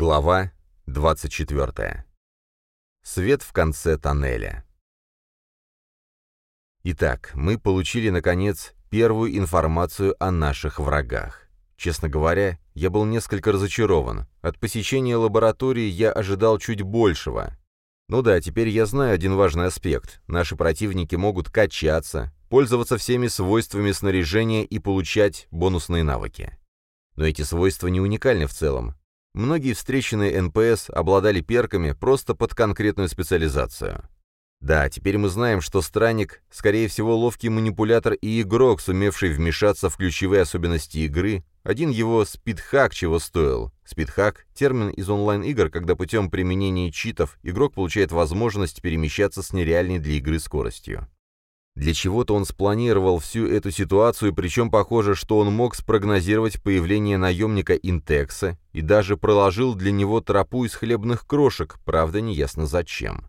Глава 24. Свет в конце тоннеля. Итак, мы получили, наконец, первую информацию о наших врагах. Честно говоря, я был несколько разочарован. От посещения лаборатории я ожидал чуть большего. Ну да, теперь я знаю один важный аспект. Наши противники могут качаться, пользоваться всеми свойствами снаряжения и получать бонусные навыки. Но эти свойства не уникальны в целом. Многие встреченные НПС обладали перками просто под конкретную специализацию. Да, теперь мы знаем, что странник, скорее всего, ловкий манипулятор и игрок, сумевший вмешаться в ключевые особенности игры. Один его speedhack чего стоил. Speedhack — термин из онлайн-игр, когда путем применения читов игрок получает возможность перемещаться с нереальной для игры скоростью. Для чего-то он спланировал всю эту ситуацию, причем похоже, что он мог спрогнозировать появление наемника Интекса и даже проложил для него тропу из хлебных крошек, правда, неясно зачем.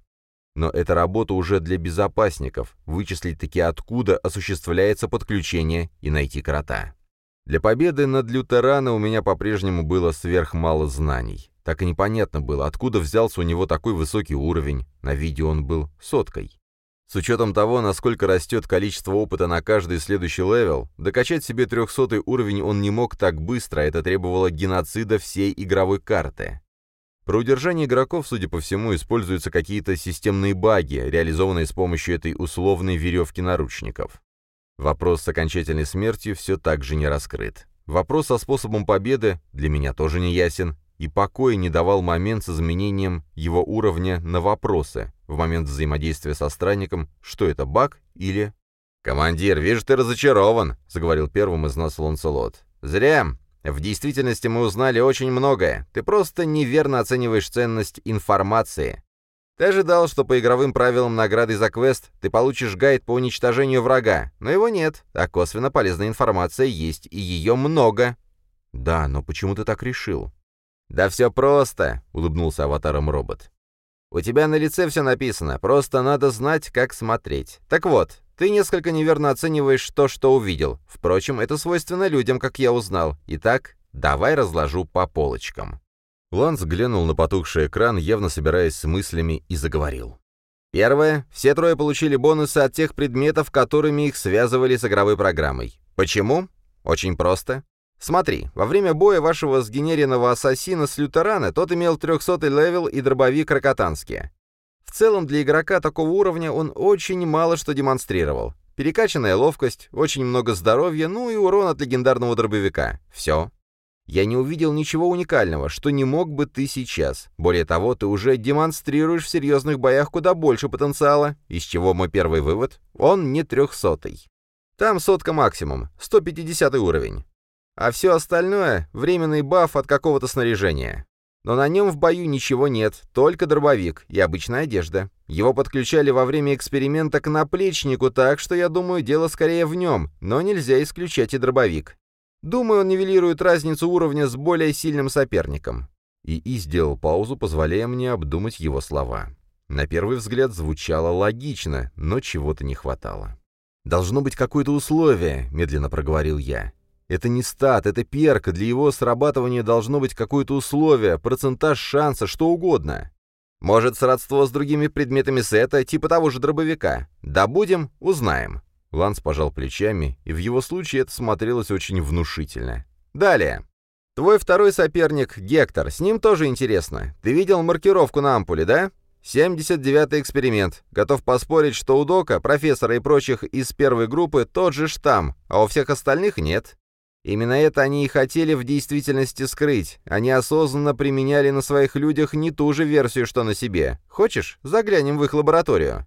Но это работа уже для безопасников, вычислить таки откуда осуществляется подключение и найти крота. Для победы над Лютерана у меня по-прежнему было сверхмало знаний. Так и непонятно было, откуда взялся у него такой высокий уровень, на видео он был соткой. С учетом того, насколько растет количество опыта на каждый следующий level, докачать себе 300 уровень он не мог так быстро, это требовало геноцида всей игровой карты. Про удержание игроков, судя по всему, используются какие-то системные баги, реализованные с помощью этой условной веревки наручников. Вопрос с окончательной смертью все так же не раскрыт. Вопрос со способом победы для меня тоже не ясен, и покоя не давал момент с изменением его уровня на вопросы, в момент взаимодействия со странником, что это, баг или... «Командир, вижу, ты разочарован», — заговорил первым из нас Ланселот. «Зря. В действительности мы узнали очень многое. Ты просто неверно оцениваешь ценность информации. Ты ожидал, что по игровым правилам награды за квест ты получишь гайд по уничтожению врага, но его нет, а косвенно полезная информация есть, и ее много». «Да, но почему ты так решил?» «Да все просто», — улыбнулся аватаром робот. «У тебя на лице все написано, просто надо знать, как смотреть. Так вот, ты несколько неверно оцениваешь то, что увидел. Впрочем, это свойственно людям, как я узнал. Итак, давай разложу по полочкам». Ланс глянул на потухший экран, явно собираясь с мыслями, и заговорил. Первое. Все трое получили бонусы от тех предметов, которыми их связывали с игровой программой. Почему? Очень просто. Смотри, во время боя вашего сгенеренного ассасина с лютерана тот имел 300 level и дробовик ракотанские. В целом для игрока такого уровня он очень мало что демонстрировал. Перекачанная ловкость, очень много здоровья, ну и урон от легендарного дробовика. Все. Я не увидел ничего уникального, что не мог бы ты сейчас. Более того, ты уже демонстрируешь в серьезных боях куда больше потенциала, из чего мой первый вывод — он не трехсотый. Там сотка максимум, 150 уровень а все остальное — временный баф от какого-то снаряжения. Но на нем в бою ничего нет, только дробовик и обычная одежда. Его подключали во время эксперимента к наплечнику, так что я думаю, дело скорее в нем, но нельзя исключать и дробовик. Думаю, он нивелирует разницу уровня с более сильным соперником. И И сделал паузу, позволяя мне обдумать его слова. На первый взгляд звучало логично, но чего-то не хватало. «Должно быть какое-то условие», — медленно проговорил я. Это не стат, это перк, для его срабатывания должно быть какое-то условие, процентаж шанса, что угодно. Может, сродство с другими предметами сета, типа того же дробовика. Добудем, узнаем. Ланс пожал плечами, и в его случае это смотрелось очень внушительно. Далее. Твой второй соперник — Гектор, с ним тоже интересно. Ты видел маркировку на ампуле, да? 79-й эксперимент. Готов поспорить, что у Дока, профессора и прочих из первой группы тот же штамм, а у всех остальных нет. Именно это они и хотели в действительности скрыть. Они осознанно применяли на своих людях не ту же версию, что на себе. Хочешь, заглянем в их лабораторию?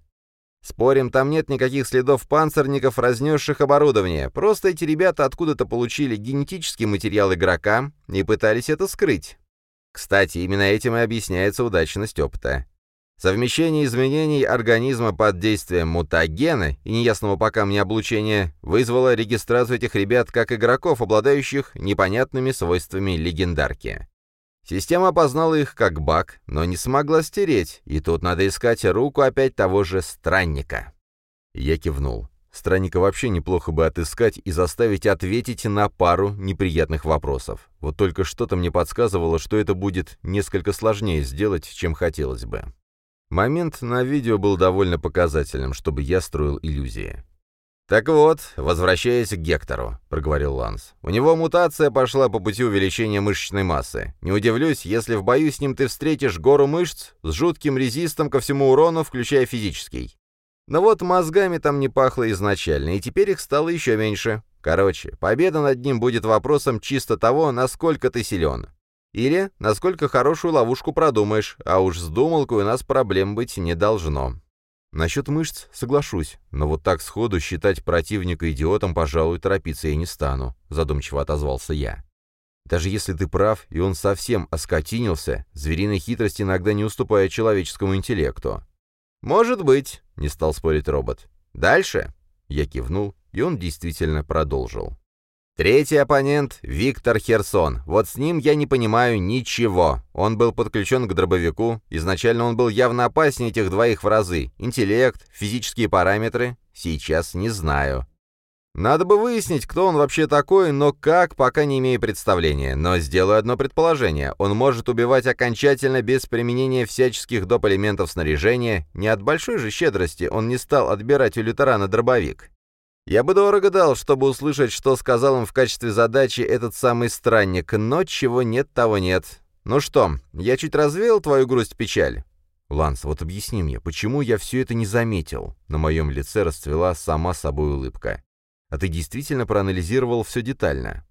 Спорим, там нет никаких следов панцирников, разнесших оборудование. Просто эти ребята откуда-то получили генетический материал игрока и пытались это скрыть. Кстати, именно этим и объясняется удачность опыта. Совмещение изменений организма под действием мутагена и неясного пока мне облучения вызвало регистрацию этих ребят как игроков, обладающих непонятными свойствами легендарки. Система опознала их как баг, но не смогла стереть, и тут надо искать руку опять того же странника. Я кивнул. Странника вообще неплохо бы отыскать и заставить ответить на пару неприятных вопросов. Вот только что-то мне подсказывало, что это будет несколько сложнее сделать, чем хотелось бы. Момент на видео был довольно показательным, чтобы я строил иллюзии. «Так вот, возвращаясь к Гектору», — проговорил Ланс. «У него мутация пошла по пути увеличения мышечной массы. Не удивлюсь, если в бою с ним ты встретишь гору мышц с жутким резистом ко всему урону, включая физический. Но вот мозгами там не пахло изначально, и теперь их стало еще меньше. Короче, победа над ним будет вопросом чисто того, насколько ты силен. Или насколько хорошую ловушку продумаешь, а уж с думалкой у нас проблем быть не должно. Насчет мышц соглашусь, но вот так сходу считать противника идиотом, пожалуй, торопиться я не стану, задумчиво отозвался я. Даже если ты прав, и он совсем оскотинился, звериная хитрость иногда не уступает человеческому интеллекту. «Может быть», — не стал спорить робот. «Дальше?» Я кивнул, и он действительно продолжил. Третий оппонент — Виктор Херсон. Вот с ним я не понимаю ничего. Он был подключен к дробовику. Изначально он был явно опаснее этих двоих в разы. Интеллект, физические параметры. Сейчас не знаю. Надо бы выяснить, кто он вообще такой, но как, пока не имею представления. Но сделаю одно предположение. Он может убивать окончательно без применения всяческих доп. элементов снаряжения. Не от большой же щедрости он не стал отбирать у лютерана дробовик. Я бы дорого дал, чтобы услышать, что сказал им в качестве задачи этот самый странник, но чего нет, того нет. Ну что, я чуть развеял твою грусть-печаль? Ланс, вот объясни мне, почему я все это не заметил? На моем лице расцвела сама собой улыбка. А ты действительно проанализировал все детально.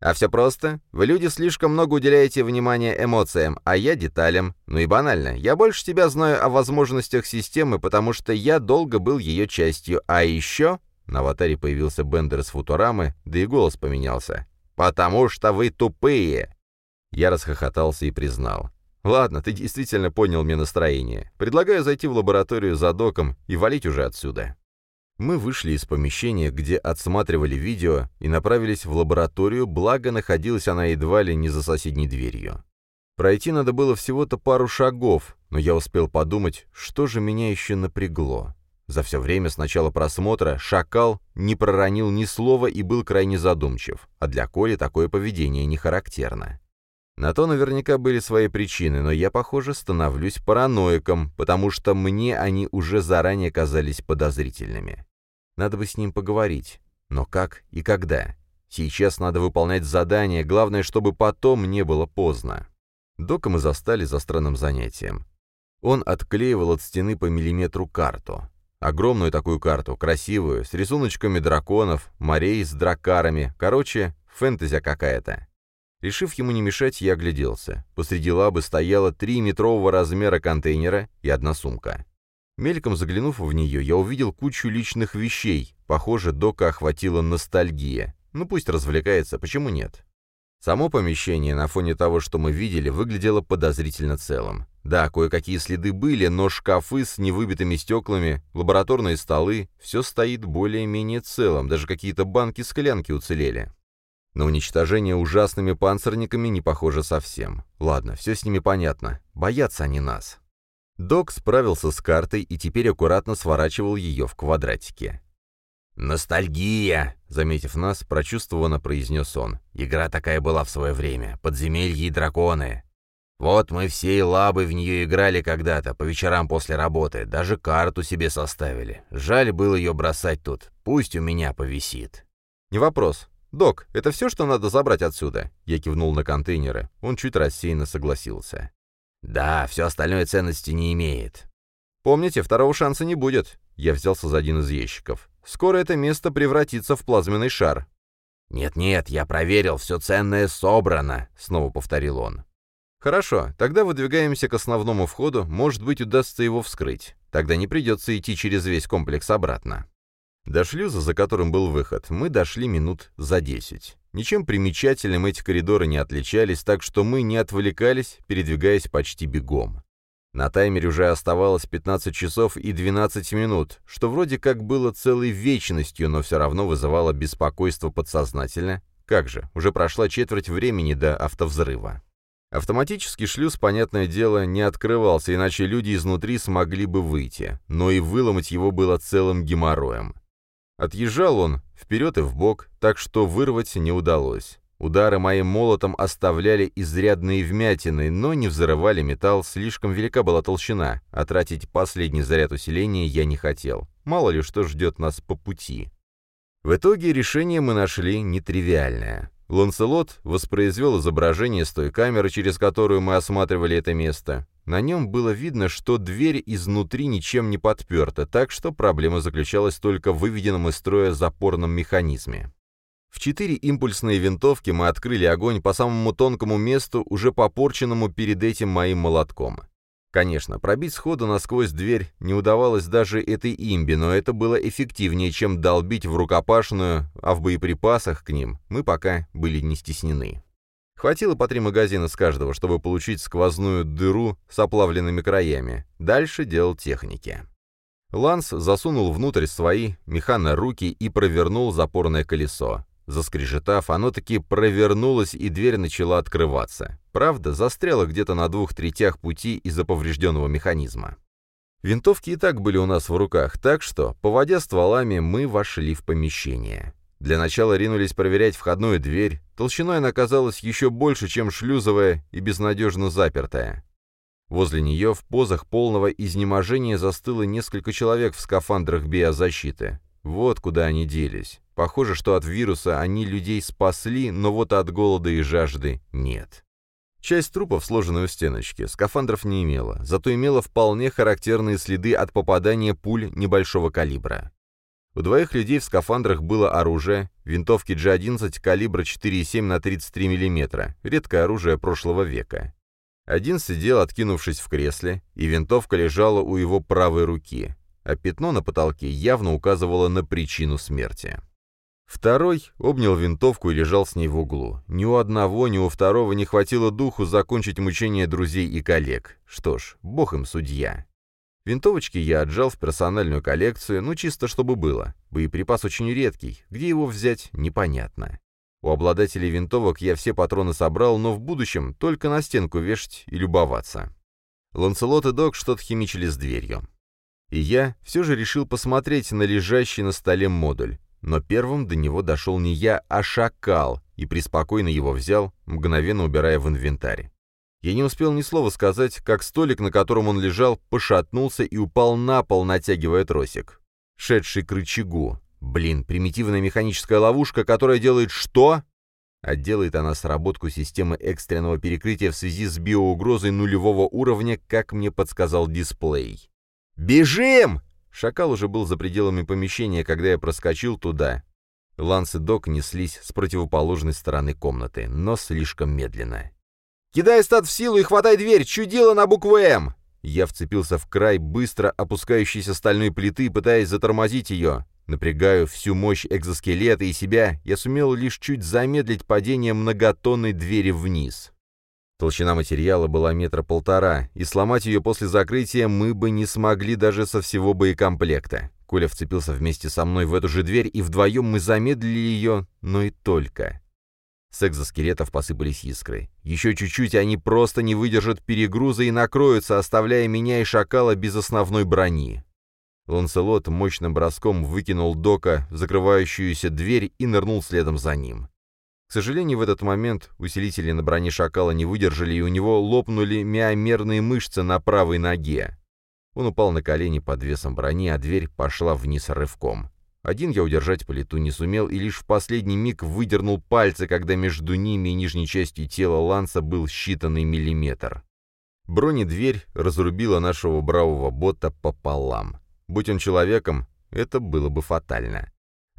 А все просто. Вы, люди, слишком много уделяете внимания эмоциям, а я деталям. Ну и банально. Я больше тебя знаю о возможностях системы, потому что я долго был ее частью. А еще... На аватаре появился Бендер из Футурамы, да и голос поменялся. «Потому что вы тупые!» Я расхохотался и признал. «Ладно, ты действительно понял мне настроение. Предлагаю зайти в лабораторию за доком и валить уже отсюда». Мы вышли из помещения, где отсматривали видео, и направились в лабораторию, благо находилась она едва ли не за соседней дверью. Пройти надо было всего-то пару шагов, но я успел подумать, что же меня еще напрягло. За все время с начала просмотра «Шакал» не проронил ни слова и был крайне задумчив, а для Коли такое поведение не характерно. На то наверняка были свои причины, но я, похоже, становлюсь параноиком, потому что мне они уже заранее казались подозрительными. Надо бы с ним поговорить. Но как и когда? Сейчас надо выполнять задание, главное, чтобы потом не было поздно. Дока мы застали за странным занятием. Он отклеивал от стены по миллиметру карту. Огромную такую карту, красивую, с рисуночками драконов, морей с дракарами, короче, фэнтезия какая-то. Решив ему не мешать, я огляделся. Посреди лабы стояла три метрового размера контейнера и одна сумка. Мельком заглянув в нее, я увидел кучу личных вещей. Похоже, Дока охватила ностальгия. Ну пусть развлекается, почему нет? Само помещение на фоне того, что мы видели, выглядело подозрительно целым. Да, кое-какие следы были, но шкафы с невыбитыми стеклами, лабораторные столы, все стоит более-менее целым, даже какие-то банки-склянки уцелели. На уничтожение ужасными панцирниками не похоже совсем. Ладно, все с ними понятно. Боятся они нас. Док справился с картой и теперь аккуратно сворачивал ее в квадратике. «Ностальгия!» — заметив нас, прочувствованно произнес он. «Игра такая была в свое время. Подземелье и драконы. Вот мы всей лабы в нее играли когда-то, по вечерам после работы. Даже карту себе составили. Жаль было ее бросать тут. Пусть у меня повисит». «Не вопрос. Док, это все, что надо забрать отсюда?» Я кивнул на контейнеры. Он чуть рассеянно согласился. Да, все остальное ценности не имеет. Помните, второго шанса не будет. Я взялся за один из ящиков. Скоро это место превратится в плазменный шар. «Нет-нет, я проверил, все ценное собрано», — снова повторил он. «Хорошо, тогда выдвигаемся к основному входу, может быть, удастся его вскрыть. Тогда не придется идти через весь комплекс обратно». До шлюза, за которым был выход, мы дошли минут за десять. Ничем примечательным эти коридоры не отличались, так что мы не отвлекались, передвигаясь почти бегом. На таймере уже оставалось 15 часов и 12 минут, что вроде как было целой вечностью, но все равно вызывало беспокойство подсознательно. Как же, уже прошла четверть времени до автовзрыва. Автоматический шлюз, понятное дело, не открывался, иначе люди изнутри смогли бы выйти, но и выломать его было целым геморроем. Отъезжал он вперед и вбок, так что вырвать не удалось. Удары моим молотом оставляли изрядные вмятины, но не взрывали металл, слишком велика была толщина, а тратить последний заряд усиления я не хотел. Мало ли что ждет нас по пути. В итоге решение мы нашли нетривиальное. Ланселот воспроизвел изображение с той камеры, через которую мы осматривали это место. На нем было видно, что дверь изнутри ничем не подперта, так что проблема заключалась только в выведенном из строя запорном механизме. В четыре импульсные винтовки мы открыли огонь по самому тонкому месту, уже попорченному перед этим моим молотком. Конечно, пробить сходу насквозь дверь не удавалось даже этой имбе, но это было эффективнее, чем долбить в рукопашную, а в боеприпасах к ним мы пока были не стеснены. Хватило по три магазина с каждого, чтобы получить сквозную дыру с оплавленными краями. Дальше делал техники. Ланс засунул внутрь свои механо руки и провернул запорное колесо. Заскрежетав, оно таки провернулось, и дверь начала открываться. Правда, застряла где-то на двух третях пути из-за поврежденного механизма. Винтовки и так были у нас в руках, так что, поводя стволами, мы вошли в помещение. Для начала ринулись проверять входную дверь. Толщиной она казалась еще больше, чем шлюзовая и безнадежно запертая. Возле нее в позах полного изнеможения застыло несколько человек в скафандрах биозащиты. Вот куда они делись. Похоже, что от вируса они людей спасли, но вот от голода и жажды нет. Часть трупов, сложенной у стеночки, скафандров не имела, зато имела вполне характерные следы от попадания пуль небольшого калибра. У двоих людей в скафандрах было оружие, винтовки G11 калибра 4,7 на 33 мм, редкое оружие прошлого века. Один сидел, откинувшись в кресле, и винтовка лежала у его правой руки, а пятно на потолке явно указывало на причину смерти. Второй обнял винтовку и лежал с ней в углу. Ни у одного, ни у второго не хватило духу закончить мучение друзей и коллег. Что ж, бог им судья. Винтовочки я отжал в персональную коллекцию, ну чисто чтобы было. Боеприпас очень редкий, где его взять, непонятно. У обладателей винтовок я все патроны собрал, но в будущем только на стенку вешать и любоваться. Ланселот и Док что-то химичили с дверью. И я все же решил посмотреть на лежащий на столе модуль. Но первым до него дошел не я, а шакал, и преспокойно его взял, мгновенно убирая в инвентарь. Я не успел ни слова сказать, как столик, на котором он лежал, пошатнулся и упал на пол, натягивая тросик. Шедший к рычагу. Блин, примитивная механическая ловушка, которая делает что? А делает она сработку системы экстренного перекрытия в связи с биоугрозой нулевого уровня, как мне подсказал дисплей. «Бежим!» Шакал уже был за пределами помещения, когда я проскочил туда. Ланс и Док неслись с противоположной стороны комнаты, но слишком медленно. «Кидай стат в силу и хватай дверь! Чудило на букву «М»!» Я вцепился в край быстро опускающейся стальной плиты, пытаясь затормозить ее. Напрягаю всю мощь экзоскелета и себя, я сумел лишь чуть замедлить падение многотонной двери вниз. Толщина материала была метра полтора, и сломать ее после закрытия мы бы не смогли даже со всего боекомплекта. Коля вцепился вместе со мной в эту же дверь, и вдвоем мы замедлили ее, но и только. С экзоскелетов посыпались искры. Еще чуть-чуть, они просто не выдержат перегруза и накроются, оставляя меня и шакала без основной брони. Ланселот мощным броском выкинул Дока в закрывающуюся дверь и нырнул следом за ним. К сожалению, в этот момент усилители на броне шакала не выдержали, и у него лопнули миомерные мышцы на правой ноге. Он упал на колени под весом брони, а дверь пошла вниз рывком. Один я удержать плиту не сумел и лишь в последний миг выдернул пальцы, когда между ними и нижней частью тела Ланса был считанный миллиметр. Бронедверь разрубила нашего бравого бота пополам. Будь он человеком, это было бы фатально.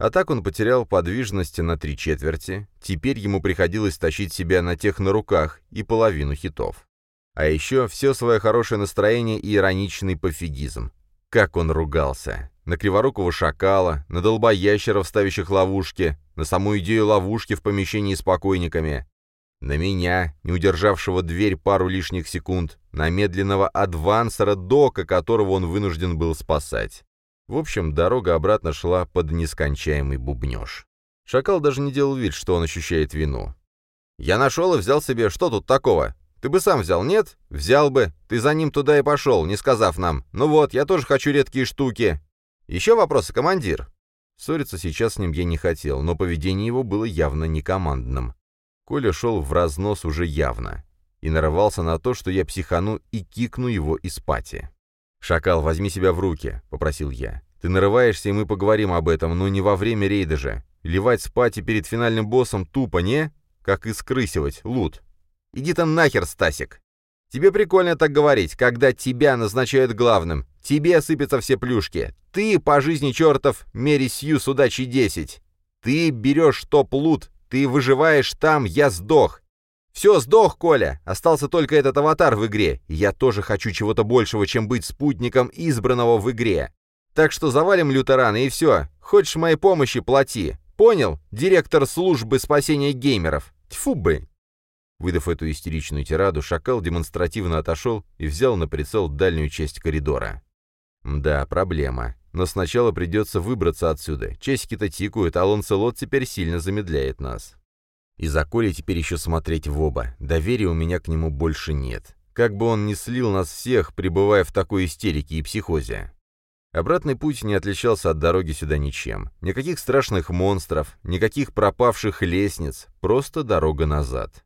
А так он потерял подвижность на три четверти, теперь ему приходилось тащить себя на тех на руках и половину хитов. А еще все свое хорошее настроение и ироничный пофигизм. Как он ругался. На криворукого шакала, на долбоящеров, ставящих ловушки, на саму идею ловушки в помещении с покойниками. На меня, не удержавшего дверь пару лишних секунд, на медленного адвансера Дока, которого он вынужден был спасать. В общем, дорога обратно шла под нескончаемый бубнеж. Шакал даже не делал вид, что он ощущает вину. «Я нашел и взял себе. Что тут такого? Ты бы сам взял, нет? Взял бы. Ты за ним туда и пошел, не сказав нам. Ну вот, я тоже хочу редкие штуки. Еще вопросы, командир?» Ссориться сейчас с ним я не хотел, но поведение его было явно не командным. Коля шел в разнос уже явно и нарывался на то, что я психану и кикну его из пати. «Шакал, возьми себя в руки», — попросил я. «Ты нарываешься, и мы поговорим об этом, но не во время рейда же. Ливать спати перед финальным боссом тупо, не? Как и скрысивать, лут. Иди там нахер, Стасик. Тебе прикольно так говорить, когда тебя назначают главным. Тебе сыпятся все плюшки. Ты по жизни чертов Мери Сью с удачей 10. Ты берешь топ-лут, ты выживаешь там, я сдох. Все, сдох, Коля. Остался только этот аватар в игре. я тоже хочу чего-то большего, чем быть спутником избранного в игре. Так что завалим лютерана и все. Хочешь моей помощи, плати. Понял? Директор службы спасения геймеров. Тьфу бы. Выдав эту истеричную тираду, шакал демонстративно отошел и взял на прицел дальнюю часть коридора. Да, проблема. Но сначала придется выбраться отсюда. Часики-то тикают, а Ланселот теперь сильно замедляет нас. И за Колей теперь еще смотреть в оба. Доверия у меня к нему больше нет. Как бы он ни слил нас всех, пребывая в такой истерике и психозе. Обратный путь не отличался от дороги сюда ничем. Никаких страшных монстров, никаких пропавших лестниц, просто дорога назад.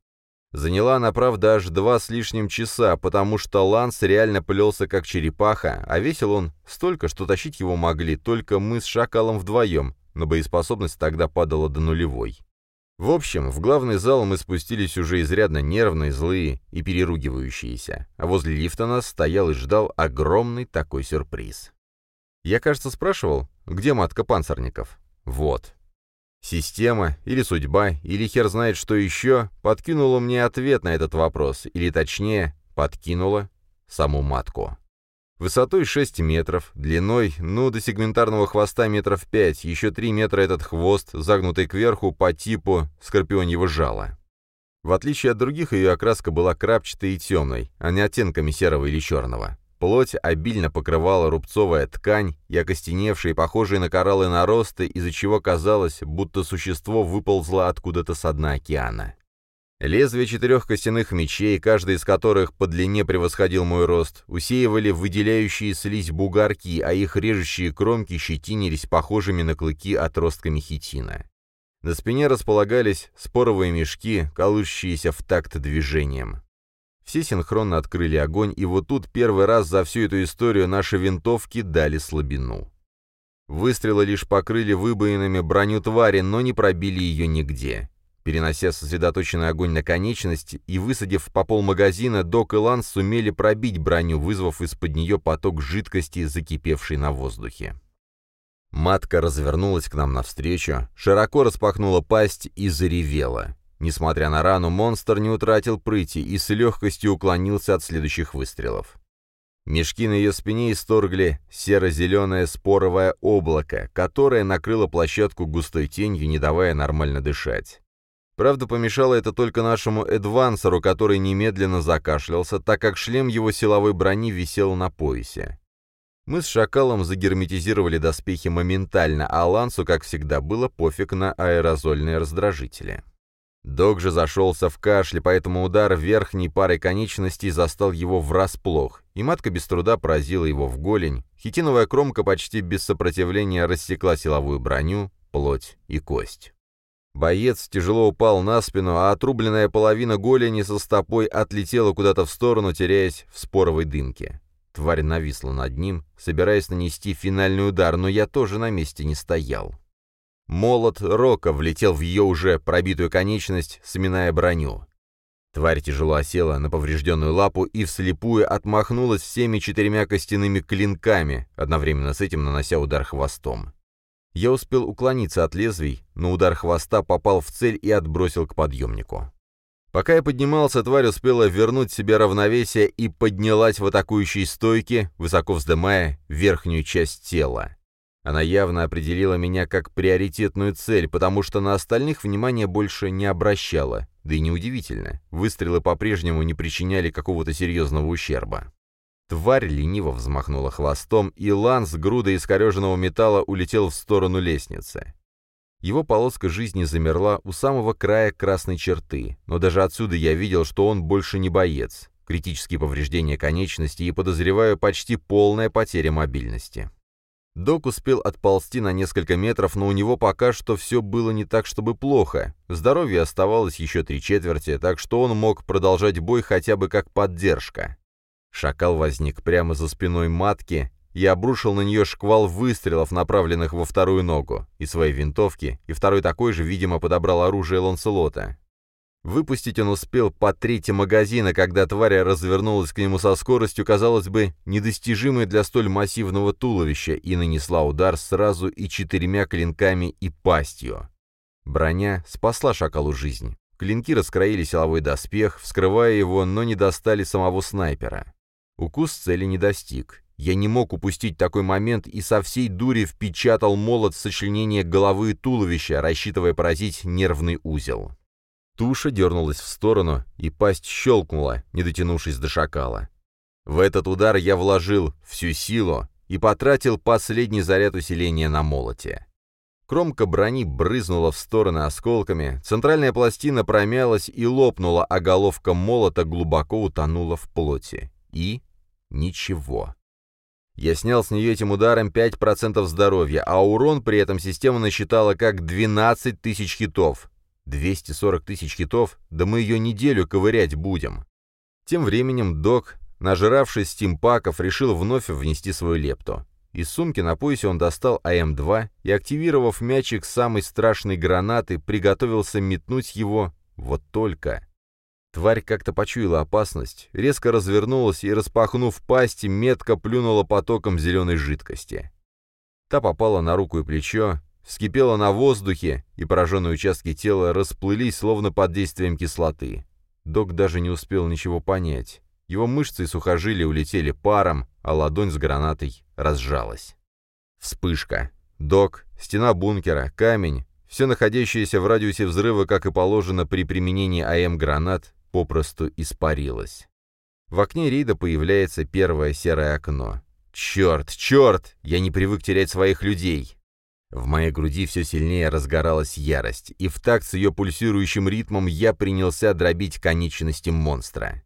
Заняла она, правда, аж два с лишним часа, потому что Ланс реально плелся как черепаха, а весил он столько, что тащить его могли только мы с Шакалом вдвоем, но боеспособность тогда падала до нулевой. В общем, в главный зал мы спустились уже изрядно нервные, злые и переругивающиеся, а возле лифта нас стоял и ждал огромный такой сюрприз. Я, кажется, спрашивал, где матка панцирников? Вот. Система, или судьба, или хер знает что еще, подкинула мне ответ на этот вопрос, или точнее, подкинула саму матку. Высотой 6 метров, длиной, ну, до сегментарного хвоста метров 5, еще 3 метра этот хвост, загнутый кверху по типу скорпионьего жала. В отличие от других, ее окраска была крапчатой и темной, а не оттенками серого или черного. Плоть обильно покрывала рубцовая ткань и окостеневшие, похожие на кораллы наросты, из-за чего казалось, будто существо выползло откуда-то со дна океана. Лезвия четырех костяных мечей, каждый из которых по длине превосходил мой рост, усеивали выделяющие слизь бугорки, а их режущие кромки щетинились похожими на клыки отростками хитина. На спине располагались споровые мешки, колышущиеся в такт движением. Все синхронно открыли огонь, и вот тут первый раз за всю эту историю наши винтовки дали слабину. Выстрелы лишь покрыли выбоинами броню твари, но не пробили ее нигде. Перенося сосредоточенный огонь на конечность и высадив по полмагазина, Док и Ланс сумели пробить броню, вызвав из-под нее поток жидкости, закипевшей на воздухе. Матка развернулась к нам навстречу, широко распахнула пасть и заревела. Несмотря на рану, монстр не утратил прыти и с легкостью уклонился от следующих выстрелов. Мешки на ее спине исторгли серо-зеленое споровое облако, которое накрыло площадку густой тенью, не давая нормально дышать. Правда, помешало это только нашему Эдвансеру, который немедленно закашлялся, так как шлем его силовой брони висел на поясе. Мы с Шакалом загерметизировали доспехи моментально, а Лансу, как всегда, было пофиг на аэрозольные раздражители. Док же зашелся в кашле, поэтому удар верхней парой конечностей застал его врасплох, и матка без труда поразила его в голень. Хитиновая кромка почти без сопротивления рассекла силовую броню, плоть и кость. Боец тяжело упал на спину, а отрубленная половина голени со стопой отлетела куда-то в сторону, теряясь в споровой дымке. Тварь нависла над ним, собираясь нанести финальный удар, но я тоже на месте не стоял. Молот Рока влетел в ее уже пробитую конечность, сминая броню. Тварь тяжело осела на поврежденную лапу и вслепую отмахнулась всеми четырьмя костяными клинками, одновременно с этим нанося удар хвостом. Я успел уклониться от лезвий, но удар хвоста попал в цель и отбросил к подъемнику. Пока я поднимался, тварь успела вернуть себе равновесие и поднялась в атакующей стойке, высоко вздымая верхнюю часть тела. Она явно определила меня как приоритетную цель, потому что на остальных внимания больше не обращала. Да и неудивительно, выстрелы по-прежнему не причиняли какого-то серьезного ущерба. Тварь лениво взмахнула хвостом, и ланс груда искореженного металла улетел в сторону лестницы. Его полоска жизни замерла у самого края красной черты, но даже отсюда я видел, что он больше не боец. Критические повреждения конечности и, подозреваю, почти полная потеря мобильности. Док успел отползти на несколько метров, но у него пока что все было не так, чтобы плохо. Здоровье оставалось еще три четверти, так что он мог продолжать бой хотя бы как поддержка. Шакал возник прямо за спиной матки и обрушил на нее шквал выстрелов, направленных во вторую ногу, и своей винтовки, и второй такой же, видимо, подобрал оружие Ланселота. Выпустить он успел по трети магазина, когда тварь развернулась к нему со скоростью, казалось бы, недостижимой для столь массивного туловища, и нанесла удар сразу и четырьмя клинками и пастью. Броня спасла шакалу жизнь. Клинки раскроили силовой доспех, вскрывая его, но не достали самого снайпера. Укус цели не достиг. Я не мог упустить такой момент и со всей дури впечатал молот в сочленение головы и туловища, рассчитывая поразить нервный узел. Туша дернулась в сторону, и пасть щелкнула, не дотянувшись до шакала. В этот удар я вложил всю силу и потратил последний заряд усиления на молоте. Кромка брони брызнула в стороны осколками, центральная пластина промялась и лопнула, а головка молота глубоко утонула в плоти. И ничего. Я снял с нее этим ударом 5% здоровья, а урон при этом система насчитала как 12 тысяч хитов, 240 тысяч хитов, да мы ее неделю ковырять будем. Тем временем док, нажиравшись стимпаков, решил вновь внести свою лепту. Из сумки на поясе он достал АМ-2 и, активировав мячик самой страшной гранаты, приготовился метнуть его вот только. Тварь как-то почуяла опасность, резко развернулась и, распахнув пасть, метко плюнула потоком зеленой жидкости. Та попала на руку и плечо, вскипела на воздухе, и пораженные участки тела расплылись, словно под действием кислоты. Док даже не успел ничего понять. Его мышцы и сухожилия улетели паром, а ладонь с гранатой разжалась. Вспышка. Док, стена бункера, камень, все находящееся в радиусе взрыва, как и положено при применении АМ-гранат, попросту испарилось. В окне рейда появляется первое серое окно. «Черт, черт! Я не привык терять своих людей!» В моей груди все сильнее разгоралась ярость, и в такт с ее пульсирующим ритмом я принялся дробить конечности монстра.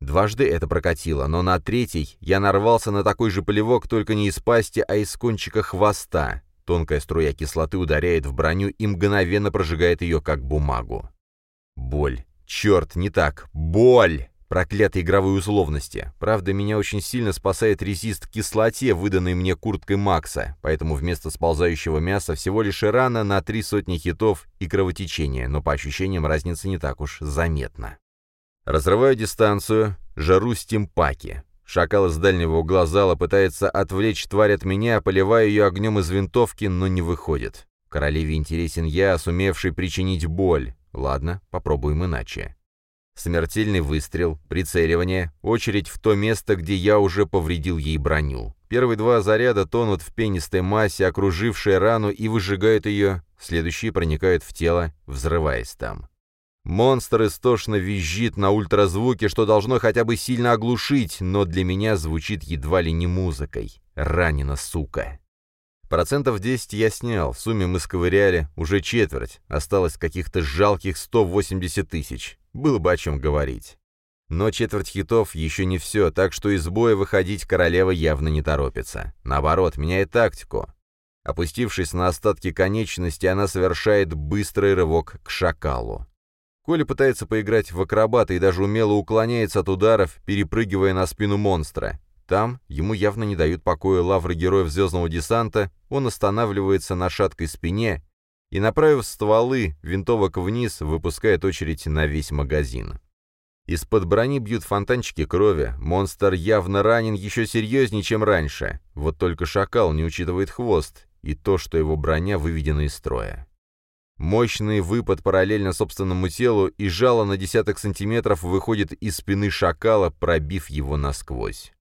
Дважды это прокатило, но на третий я нарвался на такой же полевок, только не из пасти, а из кончика хвоста. Тонкая струя кислоты ударяет в броню и мгновенно прожигает ее, как бумагу. Боль. Черт, не так. Боль! Проклятые игровые условности. Правда, меня очень сильно спасает резист кислоте, выданный мне курткой Макса, поэтому вместо сползающего мяса всего лишь рана на три сотни хитов и кровотечение, но по ощущениям разница не так уж заметна. Разрываю дистанцию, жару стимпаки. Шакал из дальнего угла зала пытается отвлечь тварь от меня, поливая ее огнем из винтовки, но не выходит. Королеве интересен я, сумевший причинить боль. Ладно, попробуем иначе. Смертельный выстрел, прицеливание, очередь в то место, где я уже повредил ей броню. Первые два заряда тонут в пенистой массе, окружившей рану, и выжигают ее, следующие проникают в тело, взрываясь там. Монстр истошно визжит на ультразвуке, что должно хотя бы сильно оглушить, но для меня звучит едва ли не музыкой. Ранена, сука. Процентов 10 я снял, в сумме мы сковыряли уже четверть, осталось каких-то жалких 180 тысяч. Было бы о чем говорить. Но четверть хитов еще не все, так что из боя выходить королева явно не торопится. Наоборот, меняет тактику. Опустившись на остатки конечности, она совершает быстрый рывок к шакалу. Коля пытается поиграть в акробата и даже умело уклоняется от ударов, перепрыгивая на спину монстра. Там ему явно не дают покоя лавры героев звездного десанта, он останавливается на шаткой спине и, направив стволы винтовок вниз, выпускает очередь на весь магазин. Из-под брони бьют фонтанчики крови, монстр явно ранен еще серьезнее, чем раньше, вот только шакал не учитывает хвост и то, что его броня выведена из строя. Мощный выпад параллельно собственному телу, и жало на десяток сантиметров выходит из спины шакала, пробив его насквозь.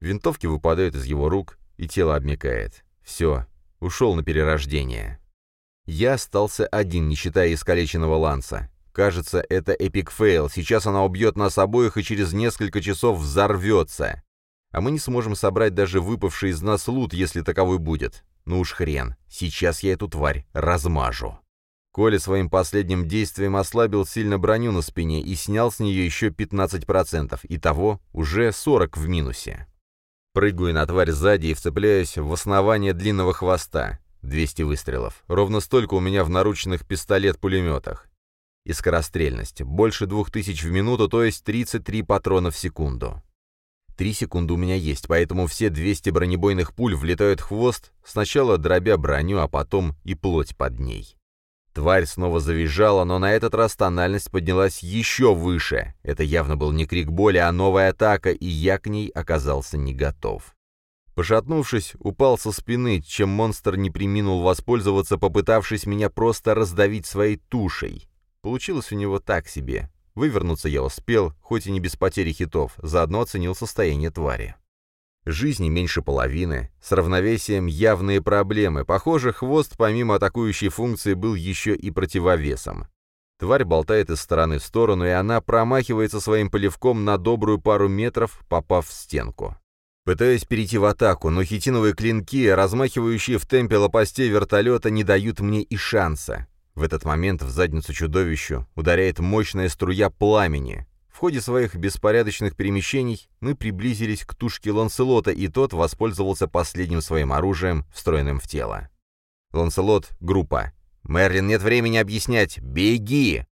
Винтовки выпадают из его рук, и тело обмякает. Все, ушел на перерождение. Я остался один, не считая искалеченного Ланса. Кажется, это epic fail. Сейчас она убьет нас обоих и через несколько часов взорвется. А мы не сможем собрать даже выпавший из нас лут, если таковой будет. Ну уж хрен. Сейчас я эту тварь размажу. Коля своим последним действием ослабил сильно броню на спине и снял с нее еще 15%, итого уже 40 в минусе. Прыгаю на тварь сзади и вцепляюсь в основание длинного хвоста. 200 выстрелов. Ровно столько у меня в наручных пистолет-пулеметах. И скорострельность. Больше 2000 в минуту, то есть 33 патрона в секунду. Три секунды у меня есть, поэтому все 200 бронебойных пуль влетают в хвост, сначала дробя броню, а потом и плоть под ней. Тварь снова завизжала, но на этот раз тональность поднялась еще выше. Это явно был не крик боли, а новая атака, и я к ней оказался не готов. Пошатнувшись, упал со спины, чем монстр не приминул воспользоваться, попытавшись меня просто раздавить своей тушей. Получилось у него так себе. Вывернуться я успел, хоть и не без потери хитов, заодно оценил состояние твари. Жизни меньше половины, с равновесием явные проблемы. Похоже, хвост помимо атакующей функции был еще и противовесом. Тварь болтает из стороны в сторону, и она промахивается своим полевком на добрую пару метров, попав в стенку. Пытаюсь перейти в атаку, но хитиновые клинки, размахивающие в темпе лопастей вертолета, не дают мне и шанса. В этот момент в задницу чудовищу ударяет мощная струя пламени. В ходе своих беспорядочных перемещений мы приблизились к тушке Ланселота, и тот воспользовался последним своим оружием, встроенным в тело. Ланселот, группа. «Мерлин, нет времени объяснять! Беги!»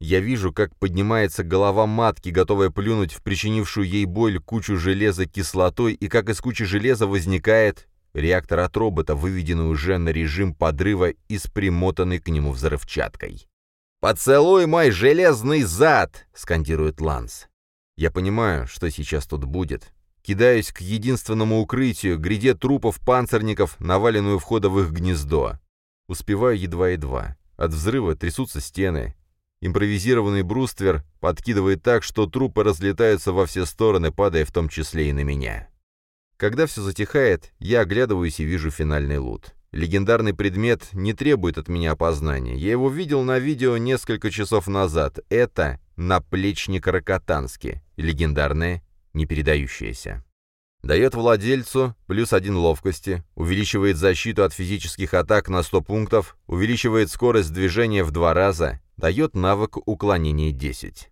Я вижу, как поднимается голова матки, готовая плюнуть в причинившую ей боль кучу железа кислотой, и как из кучи железа возникает Реактор от робота, выведенный уже на режим подрыва и с примотанной к нему взрывчаткой. «Поцелуй мой железный зад!» — скандирует Ланс. Я понимаю, что сейчас тут будет. Кидаюсь к единственному укрытию, гряде трупов панцирников, наваленную входа в их гнездо. Успеваю едва-едва. От взрыва трясутся стены. Импровизированный бруствер подкидывает так, что трупы разлетаются во все стороны, падая в том числе и на меня. Когда все затихает, я оглядываюсь и вижу финальный лут. Легендарный предмет не требует от меня опознания. Я его видел на видео несколько часов назад. Это наплечник Рокотански. Легендарное, не передающееся. Дает владельцу плюс один ловкости, увеличивает защиту от физических атак на 100 пунктов, увеличивает скорость движения в два раза, дает навык уклонения 10.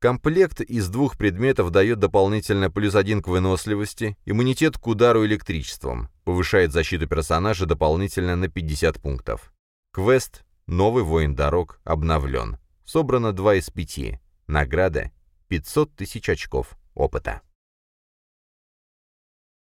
Комплект из двух предметов дает дополнительно плюс один к выносливости, иммунитет к удару электричеством, повышает защиту персонажа дополнительно на 50 пунктов. Квест «Новый воин дорог» обновлен. Собрано 2 из 5. Награда 500 тысяч очков опыта.